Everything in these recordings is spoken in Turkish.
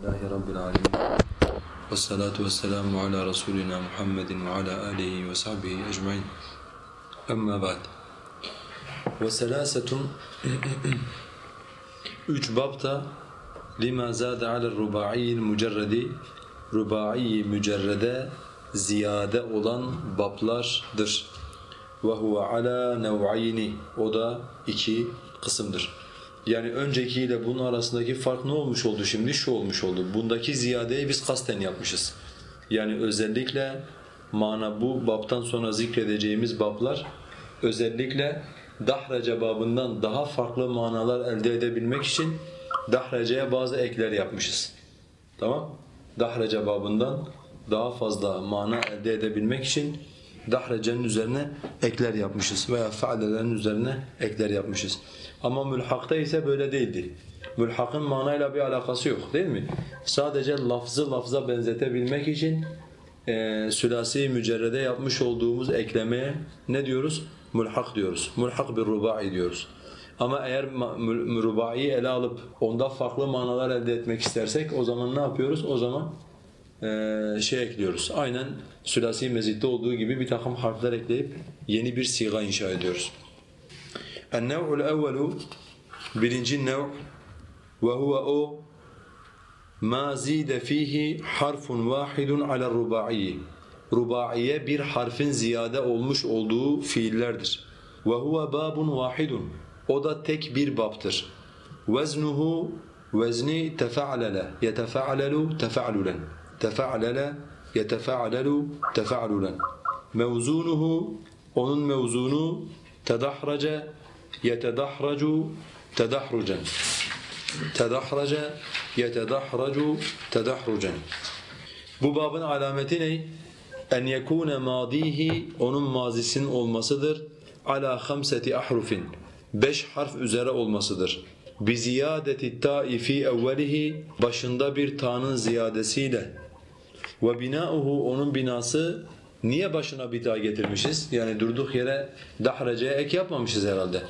Elhamdülillahi Rabbil alemin. Ve salatu ve selamu ala Resulina Muhammedin ve ala alihi ve sahbihi ecmain. Amma ba'd. Ve selasetun Üç babta lima zâde alel rubâ'iyyil mücerredi Rubâ'iyyi mücerrede ziyade olan bablardır. Ve huve ala nev'ayni O da iki kısımdır. Yani öncekiyle bunun arasındaki fark ne olmuş oldu şimdi? Şu olmuş oldu. Bundaki ziyadeyi biz kasten yapmışız. Yani özellikle mana bu babtan sonra zikredeceğimiz bablar özellikle dahraca babından daha farklı manalar elde edebilmek için dahracaya bazı ekler yapmışız. Tamam? Dahraca babından daha fazla mana elde edebilmek için dahracenin üzerine ekler yapmışız veya faalelerin üzerine ekler yapmışız. Ama mülhakta ise böyle değildi. Mülhakın manayla bir alakası yok değil mi? Sadece lafzı lafza benzetebilmek için e, sülasi mücerrede yapmış olduğumuz eklemeye ne diyoruz? Mülhak diyoruz. Mülhak bir rubai diyoruz. Ama eğer rubai ele alıp onda farklı manalar elde etmek istersek o zaman ne yapıyoruz? O zaman e, şey ekliyoruz. Aynen sülasi mezitte olduğu gibi bir takım harfler ekleyip yeni bir siga inşa ediyoruz. El-nev'ul evvelu birinci nev ve huve o ma zide fihi harfun vahidun ala rubaiyi. Rubaiye bir harfin ziyade olmuş olduğu fiillerdir. Ve huve babun vahidun. O da tek bir babtır. Veznuhu vezni tefa'lele yetefa'lelu tefa'lulen. Tefa'lele yetefa'lelu tefa'lulen. Mevzunuhu onun mevzunu tedahrace yetedahracu tedahrucen. Tedahrace yetedahracu tedahrucen. Bu babın alameti ne? En yekune madihi onun mazisinin olmasıdır. Ala khamseti ahrufin. Beş harf üzere olmasıdır. Bi ziyadeti ta'i fi evvelihi başında bir ta'nın ziyadesiyle ve binauhu onun binası Niye başına bir daha getirmişiz? Yani durduk yere dahraceye ek yapmamışız herhalde.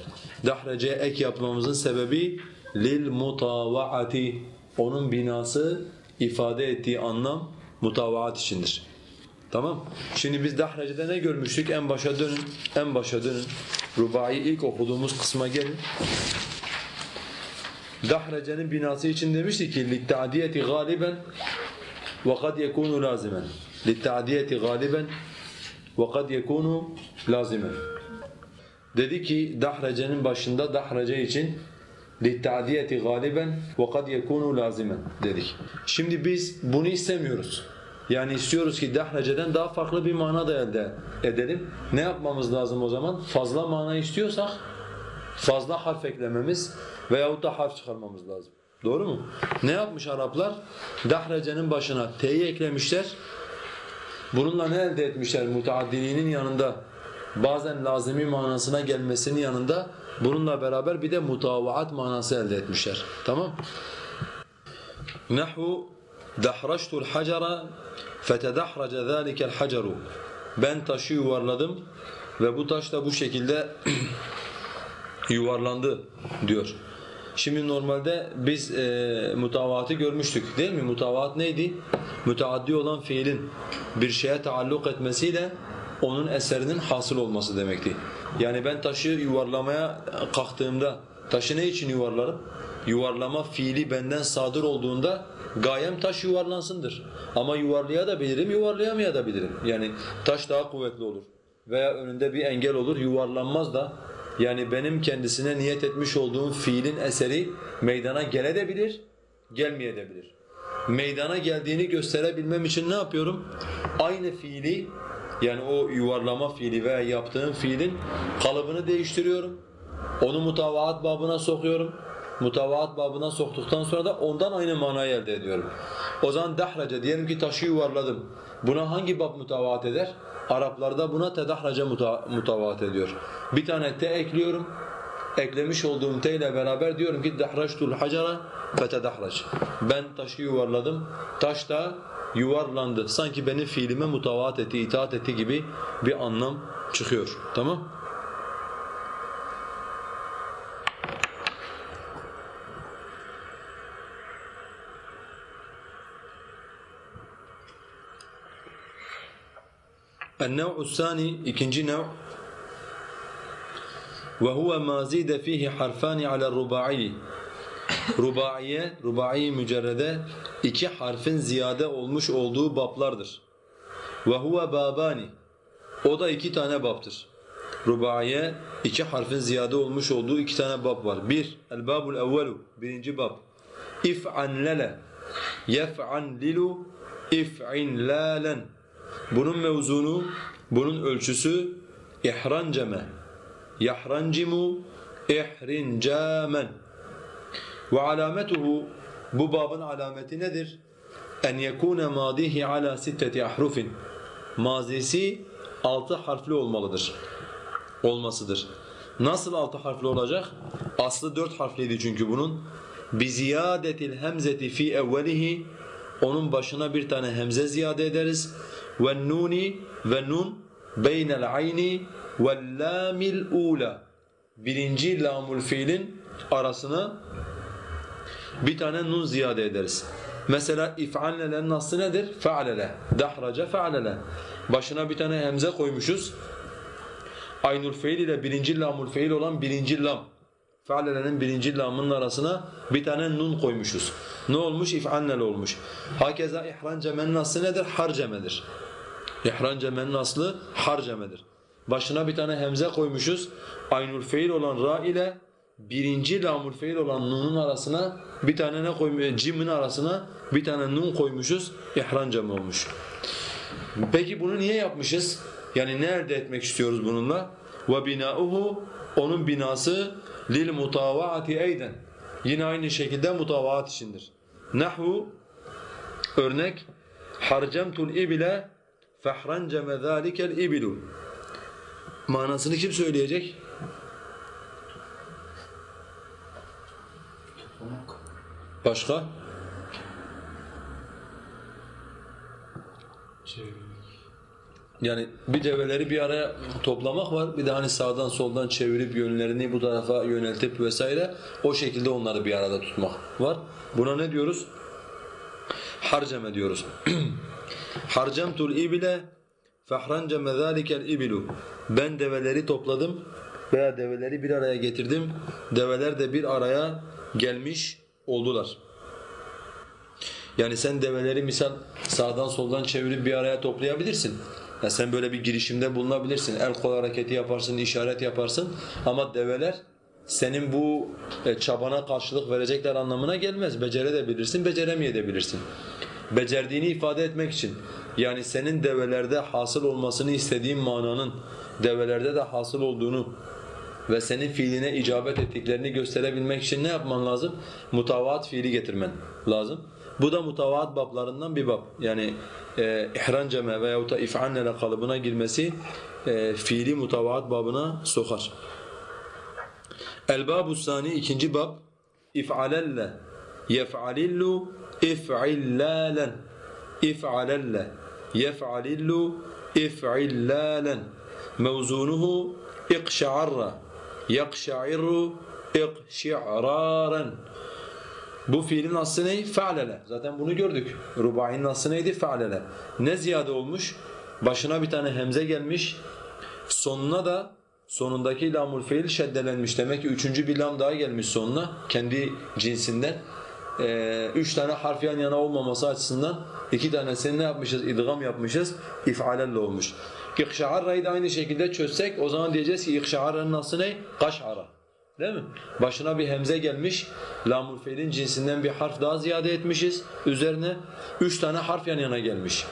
Dahraceye ek yapmamızın sebebi lil mutavaati. Onun binası ifade ettiği anlam mutavaat içindir. Tamam? Şimdi biz dahracede ne görmüştük? En başa dönün. En başa dönün. Rubai ilk okuduğumuz kısma gelin. Dahracenin binası için demiştik ki لِلْتَعْدِيَةِ غَالِبًا وَقَدْ يَكُونُ لَازِمًا لِلْتَعْدِيَةِ غَالِبًا وَقَدْ يَكُونُ لَازِمًا Dedi ki dahrecenin başında dahrece için لِلْتَعْدِيَةِ غَالِبًا وَقَدْ يَكُونُ لَازِمًا dedik. Şimdi biz bunu istemiyoruz. Yani istiyoruz ki dahreceden daha farklı bir mana da elde edelim. Ne yapmamız lazım o zaman? Fazla mana istiyorsak fazla harf eklememiz veyahut da harf çıkarmamız lazım. Doğru mu? Ne yapmış Araplar? Dahrecenin başına t'yi eklemişler. Bununla ne elde etmişler? Mutaaddiliğinin yanında bazen lazimi manasına gelmesinin yanında bununla beraber bir de mutavaat manası elde etmişler. Tamam? Nahu dahraştul hacera fetedahraca zâlikel haceru Ben taşı yuvarladım ve bu taş da bu şekilde yuvarlandı diyor. Şimdi normalde biz e, mutavaatı görmüştük değil mi? Mutavaat neydi? Müteaddi olan fiilin bir şeye taalluk etmesiyle onun eserinin hasıl olması demekti. Yani ben taşı yuvarlamaya kalktığımda taşı ne için yuvarlarım? Yuvarlama fiili benden sadır olduğunda gayem taş yuvarlansındır. Ama yuvarlayabilirim, yuvarlayamayabilirim. Yani taş daha kuvvetli olur veya önünde bir engel olur, yuvarlanmaz da yani benim kendisine niyet etmiş olduğum fiilin eseri meydana gelebilir, gelmeyebilir. Meydana geldiğini gösterebilmem için ne yapıyorum? Aynı fiili yani o yuvarlama fiili veya yaptığım fiilin kalıbını değiştiriyorum. Onu mutavaat babına sokuyorum. Mutavaat babına soktuktan sonra da ondan aynı manayı elde ediyorum. O zaman dahraca diyelim ki taşı yuvarladım. Buna hangi bab mutavaat eder? Araplarda buna tedahraca mutavaat ediyor. Bir tane te ekliyorum. Eklemiş olduğum te ile beraber diyorum ki dahraçtul hacera fetedahrac. Ben taşı yuvarladım. Taş da yuvarlandı. Sanki benim fiilime mutavaat etti, itaat etti gibi bir anlam çıkıyor. Tamam? النوع الثاني ikinci nev وهو ما زيد فيه حرفان على الرباعي Rubaiye, rubai mücerrede iki harfin ziyade olmuş olduğu bablardır. Ve huve babani. O da iki tane babdır. Rubaiye iki harfin ziyade olmuş olduğu iki tane bab var. Bir, el babul evvelu, birinci bab. İf'an lele, yef'an lilu, if'in lalen. Bunun mevzunu, bunun ölçüsü ihranceme, yahrancimu, ihrincamen. Ve alametuhu bu babın alameti nedir? En yekune madihi ala sitteti ahrufin. Mazisi altı harfli olmalıdır. Olmasıdır. Nasıl altı harfli olacak? Aslı dört harfliydi çünkü bunun. Biziyadetil hemzeti fi evvelihi onun başına bir tane hemze ziyade ederiz. Ve nuni ve nun beynel ayni. Birinci lamul fiilin arasına bir tane nun ziyade ederiz. Mesela if'alele'nin aslı nedir? Fe'alele. Dahraca fe'alele. Başına bir tane hemze koymuşuz. Aynul feil ile birinci lamul feil olan birinci lam. Fe'alele'nin birinci lamının arasına bir tane nun koymuşuz. Ne olmuş? İf'annel olmuş. Hakeza ihran cemenin aslı nedir? Harcemedir. İhran cemenin aslı harcemedir. Başına bir tane hemze koymuşuz. Aynul feil olan ra ile birinci lamul feil olan nunun arasına bir tane ne koymuş? Cimin arasına bir tane nun koymuşuz. İhran cemi olmuş. Peki bunu niye yapmışız? Yani ne elde etmek istiyoruz bununla? Ve binauhu onun binası lil mutavaati eyden. Yine aynı şekilde mutavaat içindir. Nahvu örnek harcamtul ibile fehranceme zâlikel ibilu. Manasını kim söyleyecek? Başka? Yani bir develeri bir araya toplamak var. Bir de hani sağdan soldan çevirip yönlerini bu tarafa yöneltip vesaire o şekilde onları bir arada tutmak var. Buna ne diyoruz? Harceme diyoruz. Harcamtul ibile fehranceme zâlikel ibilu. Ben develeri topladım veya develeri bir araya getirdim. Develer de bir araya gelmiş oldular. Yani sen develeri misal sağdan soldan çevirip bir araya toplayabilirsin. Ya sen böyle bir girişimde bulunabilirsin. El kol hareketi yaparsın, işaret yaparsın ama develer senin bu e, çabana karşılık verecekler anlamına gelmez. Becerebilirsin, beceremeyebilirsin. Becerdiğini ifade etmek için yani senin develerde hasıl olmasını istediğin mananın develerde de hasıl olduğunu ve senin fiiline icabet ettiklerini gösterebilmek için ne yapman lazım? Mutavaat fiili getirmen lazım. Bu da mutavaat bablarından bir bab. Yani e, ihran ceme veyahut da if'annele kalıbına girmesi e, fiili mutavaat babına sokar. El-babu sani ikinci bab if'alelle yef'alillu if'illalen if'alelle yef'alillu if'illalen mevzunuhu iqşa'arra yakşa'irru iqşi'raran bu fiilin aslı ne? Fe'lele. Zaten bunu gördük. Rubai'nin aslı neydi? Fe'lele. Ne ziyade olmuş? Başına bir tane hemze gelmiş. Sonuna da sonundaki lamul fiil şeddelenmiş. Demek ki üçüncü bir lam daha gelmiş sonuna. Kendi cinsinden. Ee, üç tane harf yan yana olmaması açısından iki tanesini ne yapmışız? İdgam yapmışız. İf'alelle olmuş. İkşa'arra'yı da aynı şekilde çözsek o zaman diyeceğiz ki İkşa'arra'nın aslı ne? Kaş'ara. Değil mi? Başına bir hemze gelmiş, lamul feilin cinsinden bir harf daha ziyade etmişiz. Üzerine üç tane harf yan yana gelmiş.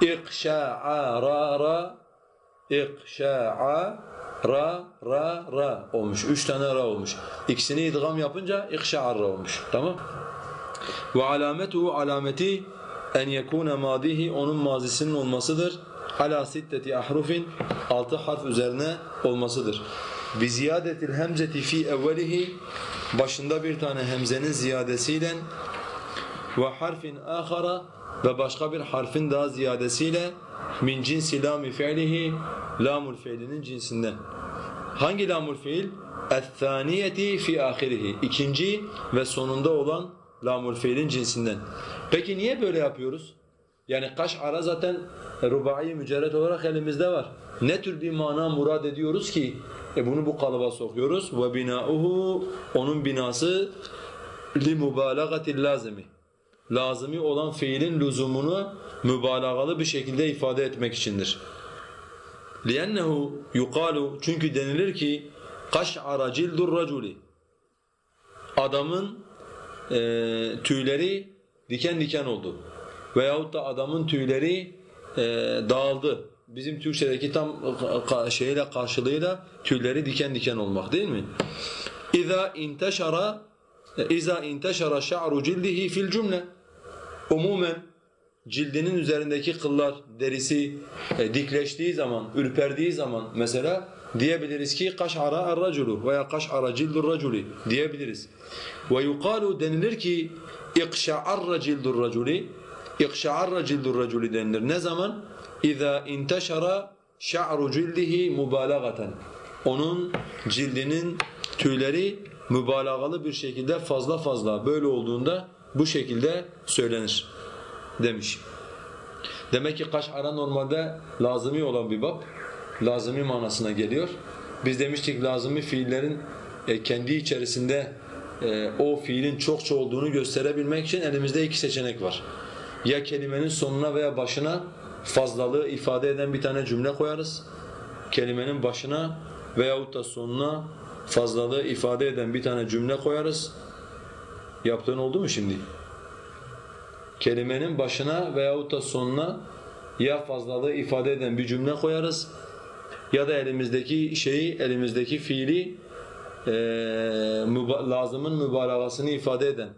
İkşa'ara, ikşa'a, ra, ra, ra olmuş. Üç tane ra olmuş. İkisini idgam yapınca ikşa'arra olmuş. Tamam? Ve alametuhu alameti en yekune madihi onun mazisinin olmasıdır. Ala sitteti ahrufin altı harf üzerine olmasıdır. Bi ziyadetil hemzeti fi evvelihi başında bir tane hemzenin ziyadesiyle ve harfin ahara ve başka bir harfin daha ziyadesiyle min cinsi lami fi'lihi lamul fiilinin cinsinden. Hangi lamul fiil? اَثَّانِيَةِ fi ahirihi. İkinci ve sonunda olan lamul fiilin cinsinden. Peki niye böyle yapıyoruz? Yani kaş ara zaten e, rubai mücerred olarak elimizde var. Ne tür bir mana murad ediyoruz ki e bunu bu kalıba sokuyoruz. Ve binauhu onun binası li mubalagatil lazimi. Lazimi olan fiilin lüzumunu mübalağalı bir şekilde ifade etmek içindir. لِأَنَّهُ yuqalu Çünkü denilir ki قَشْعَرَ جِلْدُ الرَّجُلِ Adamın e, tüyleri diken diken oldu veyahut da adamın tüyleri e, dağıldı. Bizim Türkçedeki tam şeyle karşılığıyla tüyleri diken diken olmak değil mi? İza inteşara e, İza inteşara şa'ru cildihi fil cümle. Umumen cildinin üzerindeki kıllar, derisi e, dikleştiği zaman, ürperdiği zaman mesela diyebiliriz ki kaş'ara er-raculu veya kaş'ara cildur raculi diyebiliriz. Ve yuqalu denilir ki ikşa'arra cildur raculi ikşa'arra cildur raculi denilir. Ne zaman? İza inteşara şa'ru cildihi mubalagaten. Onun cildinin tüyleri mübalağalı bir şekilde fazla fazla böyle olduğunda bu şekilde söylenir demiş. Demek ki kaş'ara normalde lazımi olan bir bab, lazımi manasına geliyor. Biz demiştik lazımi fiillerin e, kendi içerisinde e, o fiilin çokça olduğunu gösterebilmek için elimizde iki seçenek var. Ya kelimenin sonuna veya başına fazlalığı ifade eden bir tane cümle koyarız. Kelimenin başına veyahut da sonuna fazlalığı ifade eden bir tane cümle koyarız. Yaptığın oldu mu şimdi? Kelimenin başına veyahut da sonuna ya fazlalığı ifade eden bir cümle koyarız ya da elimizdeki şeyi, elimizdeki fiili e, müba lazımın mübalağasını ifade eden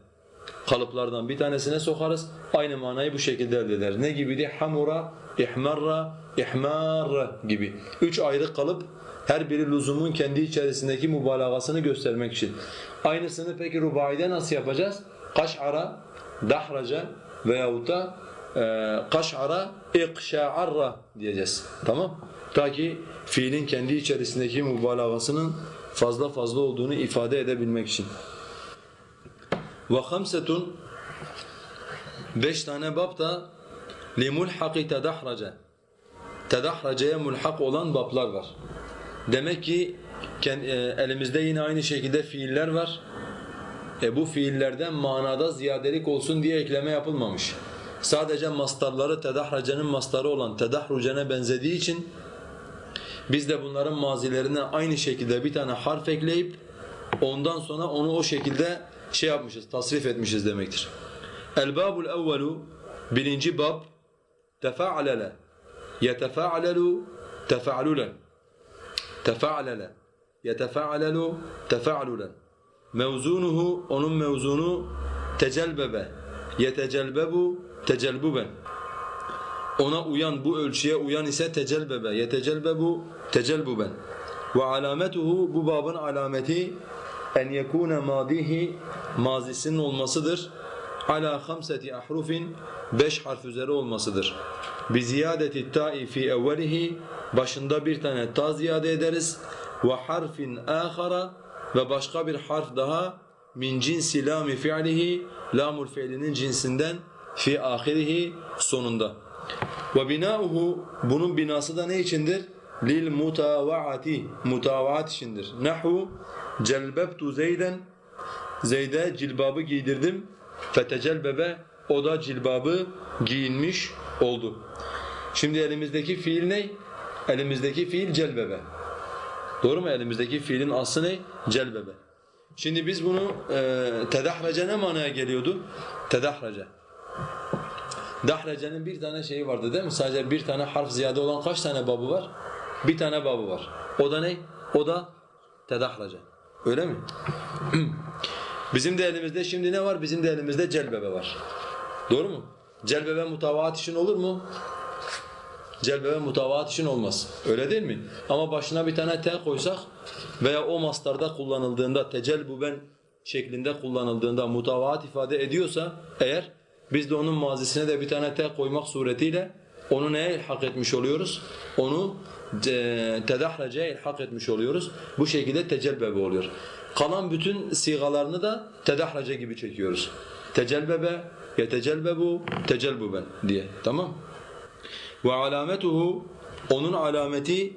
kalıplardan bir tanesine sokarız. Aynı manayı bu şekilde elde ederiz. Ne gibiydi? Hamura, ihmarra, ihmar gibi. Üç ayrı kalıp her biri lüzumun kendi içerisindeki mübalağasını göstermek için. Aynısını peki rubaide nasıl yapacağız? Kaş'ara, dahraca veyahut da e, kaş'ara, ikşa'arra diyeceğiz. Tamam? Ta ki fiilin kendi içerisindeki mübalağasının fazla fazla olduğunu ifade edebilmek için. Ve hamsetun beş tane bab da limulhaqi tedahrace tedahraceye mulhak olan bablar var. Demek ki e, elimizde yine aynı şekilde fiiller var. E bu fiillerden manada ziyadelik olsun diye ekleme yapılmamış. Sadece mastarları tedahracenin mastarı olan tedahrucene benzediği için biz de bunların mazilerine aynı şekilde bir tane harf ekleyip ondan sonra onu o şekilde şey yapmışız, tasrif etmişiz demektir. El-babul evvelu birinci bab tefa'alele. Yetefa'alelu tefa'lulen tefa'alele. Yetefa'alelu tefa'lulen mevzunuhu onun mevzunu tecelbebe. Yetecelbebu tecelbuben ona uyan bu ölçüye uyan ise tecelbebe yetecelbebu tecelbuben ve alametuhu bu babın alameti en yekune madihi mazisinin olmasıdır. Ala hamseti ahrufin beş harf üzeri olmasıdır. Bi ziyadeti ta'i fi evvelihi başında bir tane ta ziyade ederiz ve harfin ahara ve başka bir harf daha min cinsi lami fi'lihi lamul fi'linin cinsinden fi ahirihi sonunda. Ve binauhu bunun binası da ne içindir? Lil mutavaati mutavaat içindir. Nahu celbebtu Zeyden Zeyd'e cilbabı giydirdim. Fetecelbebe o da cilbabı giyinmiş oldu. Şimdi elimizdeki fiil ne? Elimizdeki fiil celbebe. Doğru mu? Elimizdeki fiilin aslı ne? Celbebe. Şimdi biz bunu e, tedahrece ne manaya geliyordu? Tedahrece. Dahrecenin bir tane şeyi vardı değil mi? Sadece bir tane harf ziyade olan kaç tane babı var? Bir tane babı var. O da ne? O da tedahrece. Öyle mi? Bizim de elimizde şimdi ne var? Bizim de elimizde celbebe var. Doğru mu? Celbebe mutavaat için olur mu? Celbebe mutavaat için olmaz. Öyle değil mi? Ama başına bir tane t koysak veya o mastarda kullanıldığında tecelbuben şeklinde kullanıldığında mutavaat ifade ediyorsa eğer biz de onun mazisine de bir tane t koymak suretiyle onu neye hak etmiş oluyoruz? Onu tedahrece hak etmiş oluyoruz. Bu şekilde tecelbebe oluyor. Kalan bütün sigalarını da tedahrece gibi çekiyoruz. Tecelbebe, yetecelbebu, tecelbuben diye. Tamam? Ve alametuhu onun alameti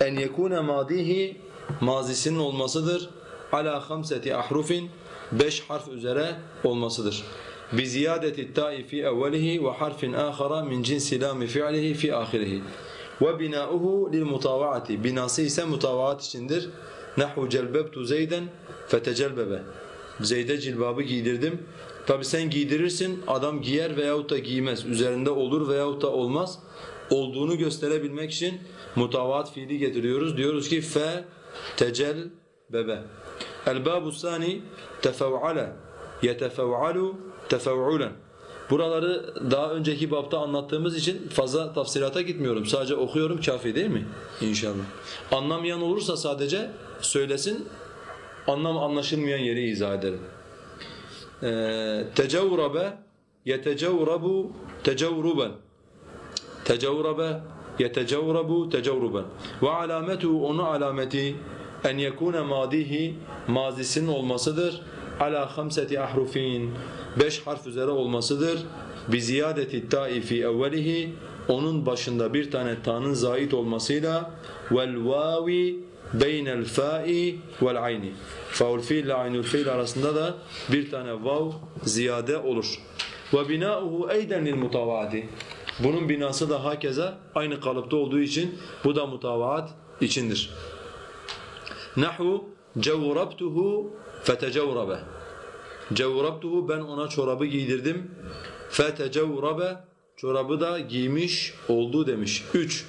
en yekune madihi mazisinin olmasıdır. Ala hamseti ahrufin beş harf üzere olmasıdır. Evvelihi ve harfin ahara min cinsi lami fi'lihi fi ahirihi. Ve binauhu lil mutavaati. Binası ise mutavaat içindir. Nahu celbebtu zeyden fetecelbebe. Zeyd'e cilbabı giydirdim. Tabi sen giydirirsin, adam giyer veyahut da giymez. Üzerinde olur veyahut da olmaz. Olduğunu gösterebilmek için mutavaat fiili getiriyoruz. Diyoruz ki fe tecel bebe. El-babu sani tefev'ale yetefev'alu tefev'ulen. Buraları daha önceki bapta anlattığımız için fazla tafsirata gitmiyorum. Sadece okuyorum kafi değil mi? İnşallah. Anlamayan olursa sadece söylesin, anlam anlaşılmayan yeri izah ederim. Ee, tecevrabe yetecevrabu tecevruben tecevrabe yetecevrabu tecevruben ve alametu onu alameti en yekune madihi mazisinin olmasıdır ala hamseti ahrufin. Beş harf üzere olmasıdır. Bi ziyadeti ta'i evvelihi. Onun başında bir tane ta'nın zait olmasıyla vel vavi beynel fa'i vel ayni. Faul fiil ile aynul fiil arasında da bir tane vav ziyade olur. Ve binauhu eyden lil mutavaati. Bunun binası da hakeza aynı kalıpta olduğu için bu da mutavaat içindir. Nahu cevurabtuhu fetecevrabe. Cevurabtuhu ben ona çorabı giydirdim. Fetecevrabe çorabı da giymiş oldu demiş. 3.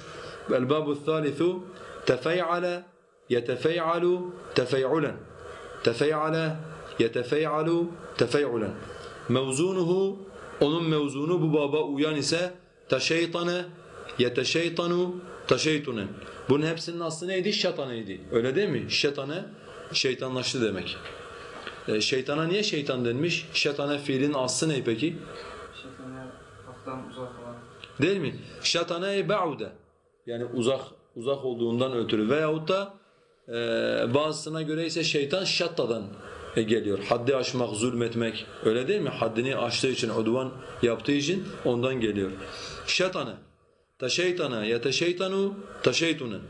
Vel babu thalithu tefey'ale yetefey'alu tefey'ulen. Tefey'ale yetefey'alu tefey'ulen. Mevzunuhu onun mevzunu bu baba uyan ise teşeytane yeteşeytanu teşeytunen. Bunun hepsinin aslı neydi? Şataneydi. Öyle değil mi? Şetane şeytanlaştı demek. E, şeytana niye şeytan denmiş? Şetane fiilin aslı ne peki? Değil mi? Şatane ba'ude. Yani uzak uzak olduğundan ötürü veyahut da e, bazısına göre ise şeytan şattadan e, geliyor. Haddi aşmak, zulmetmek. Öyle değil mi? Haddini aştığı için, udvan yaptığı için ondan geliyor. Şatane. Teşeytana yeteşeytanu teşeytunen.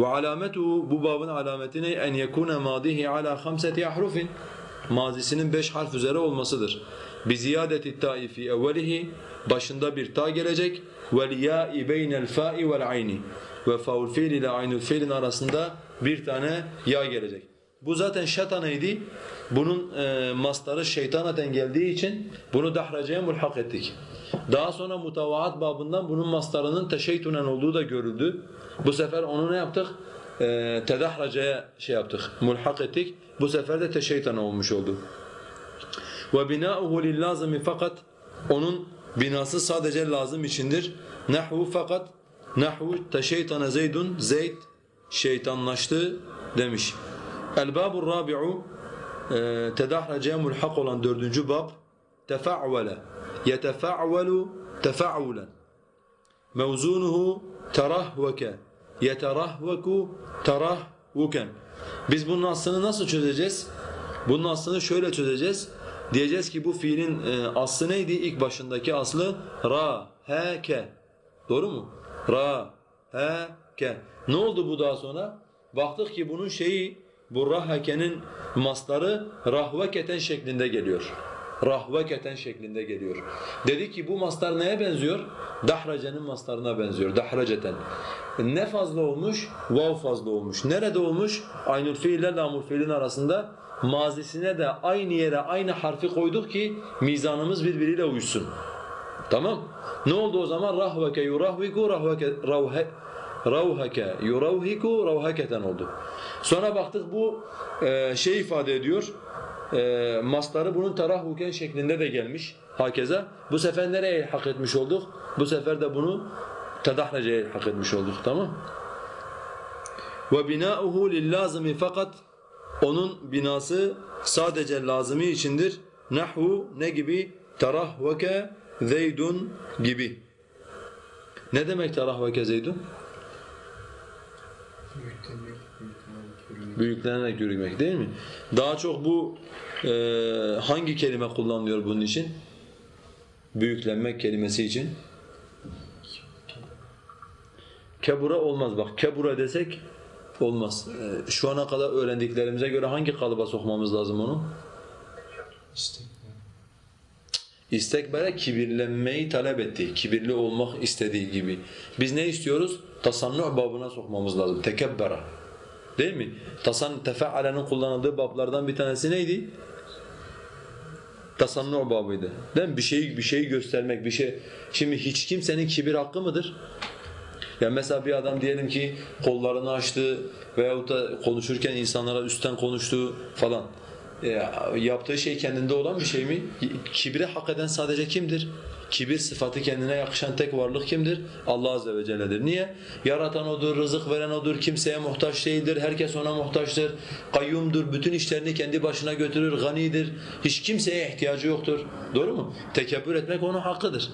Ve alametu bu babın alameti ne? En yekune madihi ala hamseti ahrufin. Mazisinin beş harf üzere olmasıdır. Bi ziyadeti ta'i fi evvelihi başında bir ta gelecek. Vel ya'i beynel fa'i vel ayni. Ve faul fiil ile aynul fiilin arasında bir tane ya gelecek. Bu zaten şataneydi. Bunun e, mastarı şeytanaten geldiği için bunu dahracaya mulhak ettik. Daha sonra mutavaat babından bunun mastarının teşeytunen olduğu da görüldü. Bu sefer onu ne yaptık? E, tedahracaya şey yaptık, mulhak ettik. Bu sefer de teşeytan olmuş oldu. Binauhu lillazimi fakat onun binası sadece lazım içindir. Nahvu fakat nahvu teşeytana zeydun zeyd şeytanlaştı demiş. El babur rabi'u e, tedahracaya mulhak olan dördüncü bab tefa'vele yetefa'velu tefa'ulen mevzunuhu terahveke yeterahveku terahvuken biz bunun aslını nasıl çözeceğiz? Bunun aslını şöyle çözeceğiz. Diyeceğiz ki bu fiilin e, aslı neydi? İlk başındaki aslı ra, he, ke. Doğru mu? Ra, he, ke. Ne oldu bu daha sonra? Baktık ki bunun şeyi bu rahhakenin masları rahveketen şeklinde geliyor. Rahveketen şeklinde geliyor. Dedi ki bu mastar neye benziyor? Dahracenin mastarına benziyor. Dahraceten. Ne fazla olmuş? Vav fazla olmuş. Nerede olmuş? Aynül fiil ile lamul fiilin arasında mazisine de aynı yere aynı harfi koyduk ki mizanımız birbiriyle uyuşsun. Tamam? Ne oldu o zaman? Rahveke yurahviku rahveke ravhe ravheke yuravhiku ravheketen oldu. Sonra baktık bu e, şey ifade ediyor. E, mastarı bunun tarahhuken şeklinde de gelmiş. Hakeza. Bu sefer nereye hak etmiş olduk? Bu sefer de bunu tedahraceye hak etmiş olduk. Tamam? Ve binauhu lillazimi fakat onun binası sadece lazımı içindir. Nahvu ne gibi? Terahveke zeydun gibi. Ne demek terahveke zeydun? Büyüklenerek yürümek değil mi? Daha çok bu e, hangi kelime kullanılıyor bunun için? Büyüklenmek kelimesi için. Kebura olmaz bak. Kebura desek olmaz. Ee, şu ana kadar öğrendiklerimize göre hangi kalıba sokmamız lazım onu? İstekbere kibirlenmeyi talep ettiği, kibirli olmak istediği gibi. Biz ne istiyoruz? Tasannu babına sokmamız lazım. Tekebbera. Değil mi? Tasan tefealenin kullanıldığı bablardan bir tanesi neydi? Tasannu babıydı. Değil mi? Bir şeyi bir şeyi göstermek, bir şey. Şimdi hiç kimsenin kibir hakkı mıdır? Yani mesela bir adam diyelim ki kollarını açtı veyahut da konuşurken insanlara üstten konuştu falan. Ya, yaptığı şey kendinde olan bir şey mi? Kibri hak eden sadece kimdir? Kibir sıfatı kendine yakışan tek varlık kimdir? Allah Azze ve Celle'dir. Niye? Yaratan O'dur, rızık veren O'dur, kimseye muhtaç değildir, herkes O'na muhtaçtır, kayyumdur, bütün işlerini kendi başına götürür, ganidir, hiç kimseye ihtiyacı yoktur. Doğru mu? Tekebbür etmek O'nun hakkıdır.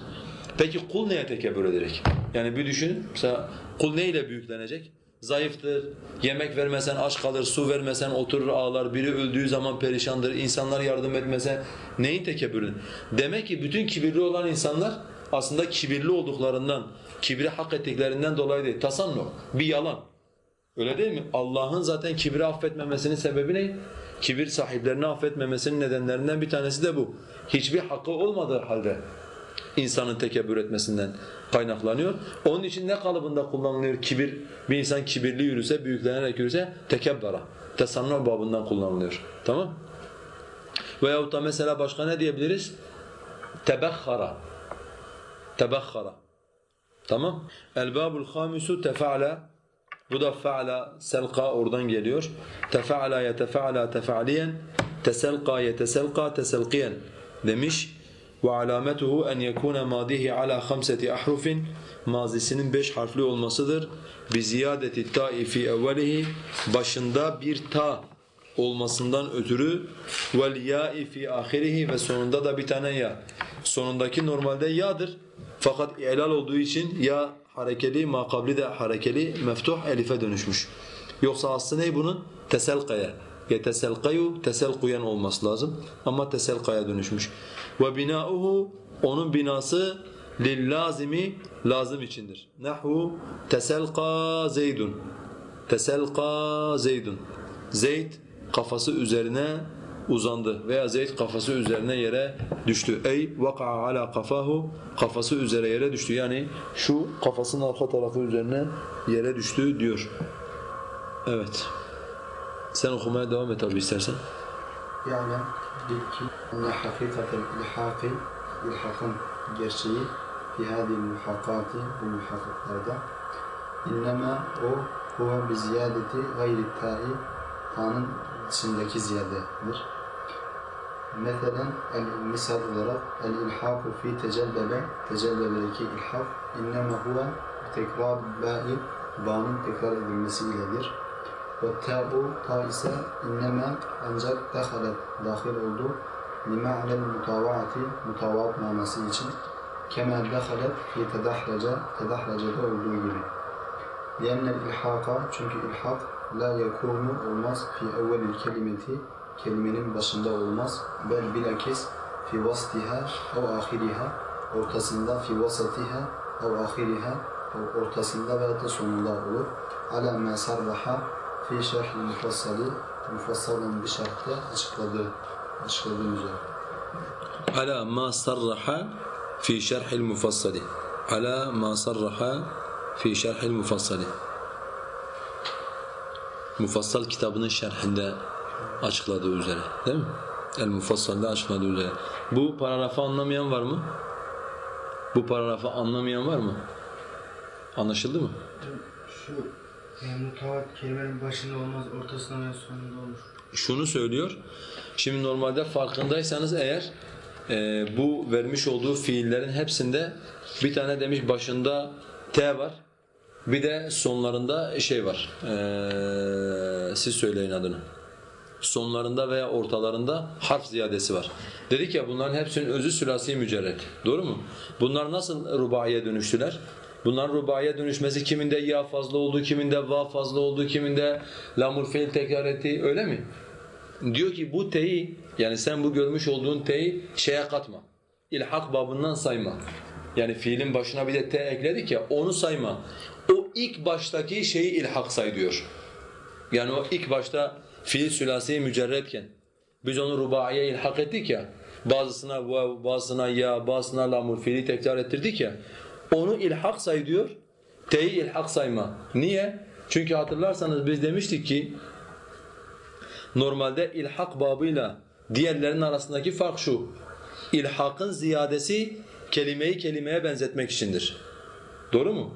Peki kul neye tekebbür edecek? Yani bir düşün, mesela kul neyle büyüklenecek? Zayıftır, yemek vermesen aç kalır, su vermesen oturur ağlar, biri öldüğü zaman perişandır, insanlar yardım etmese neyin tekebbürün? Demek ki bütün kibirli olan insanlar aslında kibirli olduklarından, kibri hak ettiklerinden dolayı değil, tasannu, bir yalan. Öyle değil mi? Allah'ın zaten kibri affetmemesinin sebebi ne? Kibir sahiplerini affetmemesinin nedenlerinden bir tanesi de bu. Hiçbir hakkı olmadığı halde insanın tekebbür etmesinden kaynaklanıyor. Onun için ne kalıbında kullanılıyor kibir? Bir insan kibirli yürüse, büyüklenerek yürüse tekebbara, tesannu babından kullanılıyor. Tamam? Veyahut da mesela başka ne diyebiliriz? Tebekhara. Tebekhara. Tamam? El-babul hamisu tefa'la bu da fe'la, selqa oradan geliyor. Tefa'la yetefa'la tefa'liyen, teselqa yeteselqa teselqiyen demiş. Ve alametuhu en yekune madihi ala khamseti mazisinin beş harfli olmasıdır. Bi ziyadeti ta'i fi başında bir ta olmasından ötürü vel ya'i fi ve sonunda da bir tane ya. Sonundaki normalde ya'dır. Fakat ilal olduğu için ya harekeli, makabli de harekeli, meftuh elife dönüşmüş. Yoksa aslı ne bunun? Teselkaya. Yeteselkayu, teselkuyen olması lazım. Ama teselkaya dönüşmüş. Ve binauhu onun binası lillazimi lazım içindir. Nahu teselqa Zeydun. Teselqa Zeydun. Zeyd kafası üzerine uzandı veya Zeyd kafası üzerine yere düştü. Ey vaka'a ala kafahu kafası üzere yere düştü. Yani şu kafasının arka tarafı üzerine yere düştü diyor. Evet. Sen okumaya devam et abi istersen. Yani bil ki enne hakikatel ilhaki ilhakın gerçeği fi hadil muhakkati bu muhakkaklarda innema o huve bi ziyadeti gayri ta'i ta'nın içindeki ziyadedir. Mesela el misal olarak el ilhaku fi tecellebe tecellebedeki ilhak innema huve tekrar ba'i ba'nın tekrar edilmesi iledir. Ve ta'u ta ise innema ancak dehalet dahil oldu lima'nel mutavaati mutavaat manası için kema dehalet fi tedahrece tedahrece'de olduğu gibi. Liannel ilhaka çünkü ilhak la yakunu olmaz fi evvelil kelimeti kelimenin başında olmaz bel bilakis fi vastiha ev ahiriha ortasında fi vasatiha ev ahiriha ortasında veya da sonunda olur. Ala ma sarraha fi şerh-i mufassali bir şerhte açıkladığı açıkladığı üzere. Ala ma sarraha fi şerh-i. Ala ma sarraha fi şerh-i mufassali. Mufassal kitabının şerhinde açıkladığı üzere değil mi? El Mufassal'da açıkladığı üzere. Bu paragrafı anlamayan var mı? Bu paragrafı anlamayan var mı? Anlaşıldı mı? Şu mutavat kelimenin başında olmaz, ortasında ve sonunda olur. şunu söylüyor. Şimdi normalde farkındaysanız eğer e, bu vermiş olduğu fiillerin hepsinde bir tane demiş başında T var. Bir de sonlarında şey var. E, siz söyleyin adını. Sonlarında veya ortalarında harf ziyadesi var. Dedik ya bunların hepsinin özü sülasi mücerret. Doğru mu? Bunlar nasıl rubaiye dönüştüler? Bunların rubaiye dönüşmesi kiminde ya fazla oldu, kiminde va fazla oldu, kiminde lamul fiil tekrar etti öyle mi? Diyor ki bu teyi yani sen bu görmüş olduğun teyi şeye katma. İlhak babından sayma. Yani fiilin başına bir de te ekledik ya onu sayma. O ilk baştaki şeyi ilhak say diyor. Yani o ilk başta fiil sülasi mücerredken biz onu rubaiye ilhak ettik ya. Bazısına vav, bazısına ya, bazısına lamul fiili tekrar ettirdik ya. Onu ilhak say diyor. T'yi ilhak sayma. Niye? Çünkü hatırlarsanız biz demiştik ki normalde ilhak babıyla diğerlerinin arasındaki fark şu. İlhakın ziyadesi kelimeyi kelimeye benzetmek içindir. Doğru mu?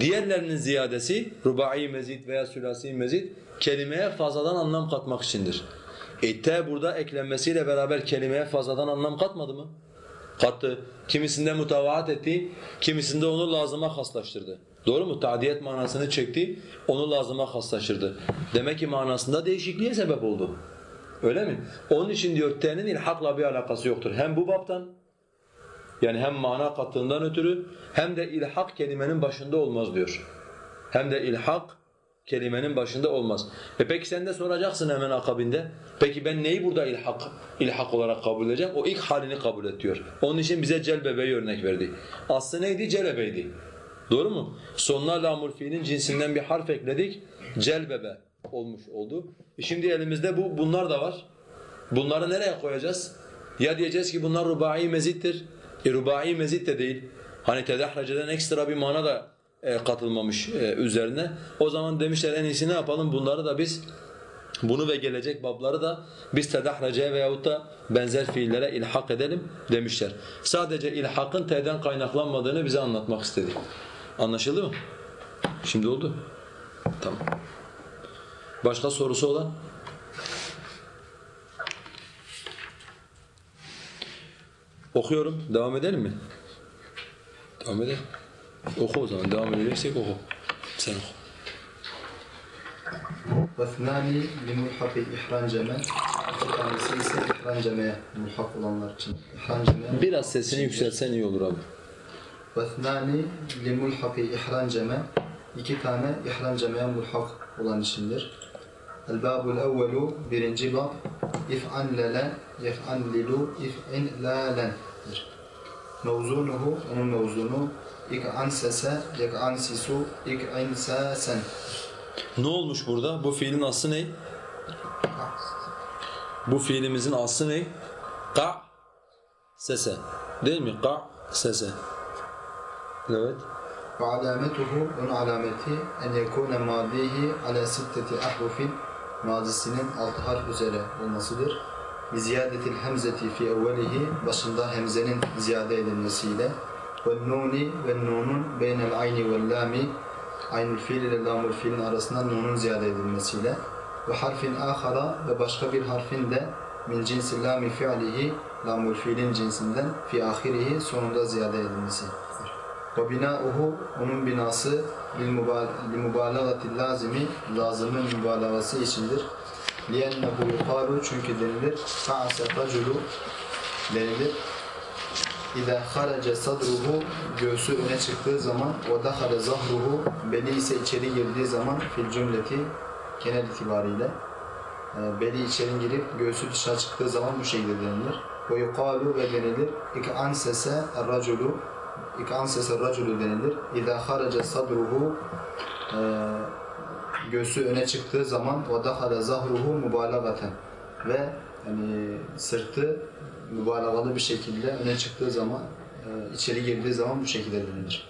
Diğerlerinin ziyadesi rubai mezit veya sülasi mezit kelimeye fazladan anlam katmak içindir. E te burada eklenmesiyle beraber kelimeye fazladan anlam katmadı mı? Kattı. Kimisinde mutavaat etti, kimisinde onu lazıma haslaştırdı. Doğru mu? Ta'diyet manasını çekti, onu lazıma haslaştırdı. Demek ki manasında değişikliğe sebep oldu. Öyle mi? Onun için diyor t'nin ilhakla bir alakası yoktur. Hem bu baptan yani hem mana kattığından ötürü hem de ilhak kelimenin başında olmaz diyor. Hem de ilhak kelimenin başında olmaz. E peki sen de soracaksın hemen akabinde. Peki ben neyi burada ilhak ilhak olarak kabul edeceğim? O ilk halini kabul et diyor. Onun için bize celbebeyi örnek verdi. Aslı neydi? Celebeydi. Doğru mu? Sonuna lamul fiilin cinsinden bir harf ekledik. Celbebe olmuş oldu. E şimdi elimizde bu bunlar da var. Bunları nereye koyacağız? Ya diyeceğiz ki bunlar rubai mezittir. E rubai mezit de değil. Hani tedahreceden ekstra bir mana da katılmamış e, üzerine. O zaman demişler en iyisi ne yapalım? Bunları da biz bunu ve gelecek babları da biz tedahreceye veyahut da benzer fiillere ilhak edelim demişler. Sadece ilhakın t'den kaynaklanmadığını bize anlatmak istedi. Anlaşıldı mı? Şimdi oldu. Tamam. Başka sorusu olan? Okuyorum. Devam edelim mi? Devam edelim. Oku o zaman. Devam edeceksek oku. Sen oku. وَاثْنَانِ لِمُلْحَقِ ihran ceme. İki tanesi ise ihran cemeye mulhak olanlar için. İhran cemeye. Biraz sesini yükseltsen iyi olur abi. وَاثْنَانِ لِمُلْحَقِ ihran ceme. İki tane ihran cemeye mulhak olan içindir. El-babul evvelu birinci bab if'an lele yef'an lilu if'in lalendir. Mevzunuhu onun mevzunu ik'an sese yek'an sisu ik'in sesen. Ne olmuş burada? Bu fiilin aslı ne? Bu fiilimizin aslı ne? Ka sese. Değil mi? Ka sese. Evet. Ve alametuhu onun alameti en yekune madihi ala sitteti ahrufin mazisinin altı harf üzere olmasıdır. Bi ziyadetil hemzeti fi evvelihi başında hemzenin ziyade edilmesiyle ve nuni ve nunun beynel ayni vel lami aynül fiil ile lamul fiilin arasında nunun ziyade edilmesiyle ve harfin ahara ve başka bir harfin de min cinsi lami fi'lihi lamul fiilin cinsinden fi ahirihi sonunda ziyade edilmesi. Ve binauhu onun binası bil mübalağati lazimi lazımın mübalağası içindir. Liyennehu yukalu çünkü denilir fa'ase raculu denilir. İza haraca sadruhu göğsü öne çıktığı zaman dahale zahruhu beli ise içeri girdiği zaman fil cümleti genel itibariyle e, beli içeri girip göğsü dışarı çıktığı zaman bu şekilde denilir. Ve yukalu ve denilir ik'an sese raculu ik'an sese raculu denilir. İza haraca sadruhu e, göğsü öne çıktığı zaman ve dahale zahruhu mübalağaten ve yani sırtı mübalağalı bir şekilde öne çıktığı zaman, e, içeri girdiği zaman bu şekilde denilir.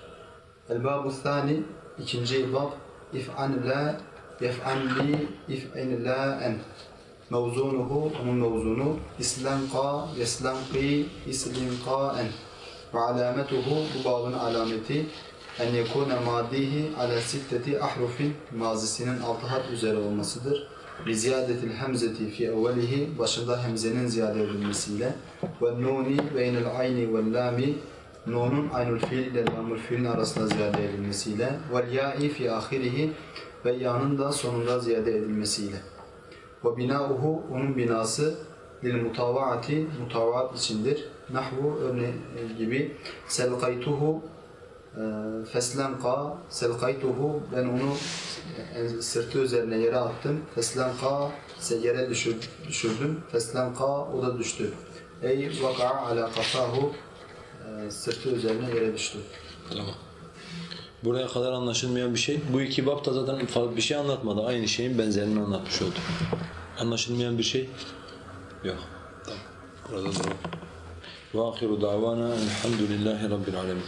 El-Babu Thani, ikinci bab, if'an la, yef'an li, if'in la en. Mevzunuhu, onun mevzunu, islanqa, yeslanqi, islinqaen. Ve alametuhu, bu babın alameti, en yekûne madihi ala sitteti ahrufin mazisinin altı harf üzere olmasıdır. Bi ziyadetil hemzeti fi evvelihi başında hemzenin ziyade edilmesiyle ve nuni beynel ayni vel lami nunun aynul fiil ile lamul fiilin arasında ziyade edilmesiyle vel ya'i fi ahirihi ve ya'nın da sonunda ziyade edilmesiyle ve binauhu onun binası lil mutavaati mutavaat içindir. Nahvu örneği gibi selkaytuhu feslenqa selkaytuhu ben onu sırtı üzerine yere attım. Feslenqa yere düşür, düşürdüm. Feslenqa o da düştü. Ey vaka'a ala kafahu e, sırtı üzerine yere düştü. Tamam. Buraya kadar anlaşılmayan bir şey. Bu iki bab da zaten bir şey anlatmadı. Aynı şeyin benzerini anlatmış oldu. Anlaşılmayan bir şey yok. Tamam. Burada duralım. Ve ahiru davana elhamdülillahi rabbil alemin.